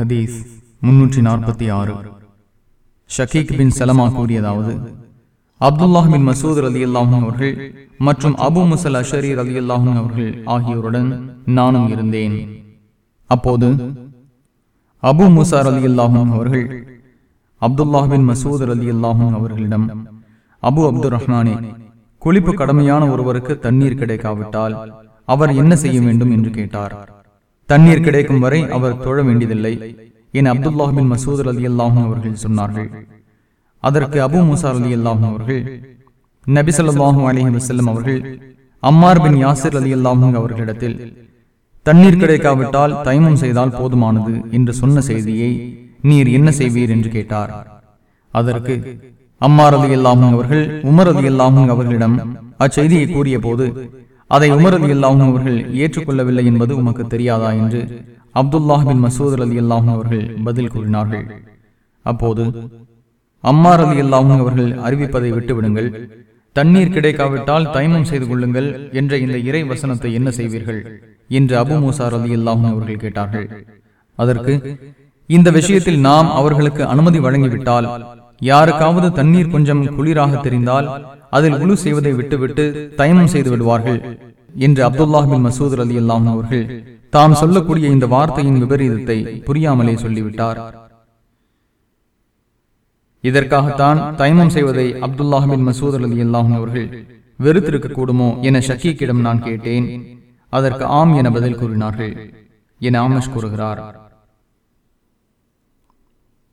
ஹதீஸ் முன்னூற்றி நாற்பத்தி ஆறு. ஷகீக் பின் சலமா கூறியதாவது அப்துல்லாஹ் பின் மசூத் அலி அல்லாஹும் அவர்கள் மற்றும் அபு முசல் அஷரி அலி அல்லாஹும் அவர்கள் ஆகியோருடன் நானும் இருந்தேன். அப்போது அபு முசார் அலி அல்லாஹும் அவர்கள் அப்துல்லாஹ் பின் மசூத் அலி அல்லாஹும் அவர்களிடம் அபு அப்துல் ரஹ்மானே குளிப்பு கடமையான ஒருவருக்கு தண்ணீர் கிடைக்காவிட்டால் அவர் என்ன செய்ய வேண்டும்? என்று கேட்டார். தண்ணீர் கிடைக்கும் வரை அவர் தொழ வேண்டியதில்லை. என அப்துல்லாஹின் பின் மசூத் அலி அல்லாஹும் அவர்கள் சொன்னார்கள். அதற்கு அபு முசார் அலி அல்லாஹும் அவர்கள் நபி ஸல்லல்லாஹு அலைஹி வஸல்லம் அவர்கள் அம்மார் பின் யாசிர் அலி அல்லாஹும் அவர்களிடத்தில் தண்ணீர் கிடைக்காவிட்டால் தயமம் செய்தால் போதுமானது என்று சொன்ன செய்தியை நீர் என்ன செய்வீர் என்று கேட்டார். அதற்கு அம்மார் அலி அல்லாஹும் அவர்கள் உமர் அலி அல்லாஹும் அவர்களிடம் அச்செய்தியை கூறிய போது அதை உமர் அலி அல்லாஹும் அவர்கள் ஏற்றுக்கொள்ளவில்லை என்பது உமக்கு தெரியாதா என்று அப்துல்லாஹ் பின் மசூத் அலி அல்லாஹும் அவர்கள் பதில் கூறினார்கள். அப்போது அம்மார் அலி அல்லாஹும் அவர்கள் அறிவிப்பதை விட்டுவிடுங்கள். தண்ணீர் கிடைக்காவிட்டால் தைமம் செய்து கொள்ளுங்கள் என்ற இந்த இறை வசனத்தை என்ன செய்வீர்கள்? என்று அபு மூசார் அலி அல்லாஹும் அவர்கள் கேட்டார்கள். அதற்கு இந்த விஷயத்தில் நாம் அவர்களுக்கு அனுமதி வழங்கிவிட்டால் யாருக்காவது தண்ணீர் கொஞ்சம் குளிராக தெரிந்தால் அதில் உழு செய்வதை விட்டுவிட்டு தயமம் செய்து விடுவார்கள் என்று அப்துல்லாஹ் பின் மசூத் அலி அல்லாம் அவர்கள் தாம் சொல்லக்கூடிய இந்த வார்த்தையின் விபரீதத்தை புரியாமலே சொல்லிவிட்டார். இதற்காகத்தான் தயமம் செய்வதை அப்துல்லாஹ் பின் மசூத் அலி அல்லாஹும் அவர்கள் வெறுத்திருக்க கூடுமோ என ஷக்கீக்கிடம் நான் கேட்டேன். அதற்கு ஆம் என பதில் கூறினார்கள் என ஆமஷ் கூறுகிறார்.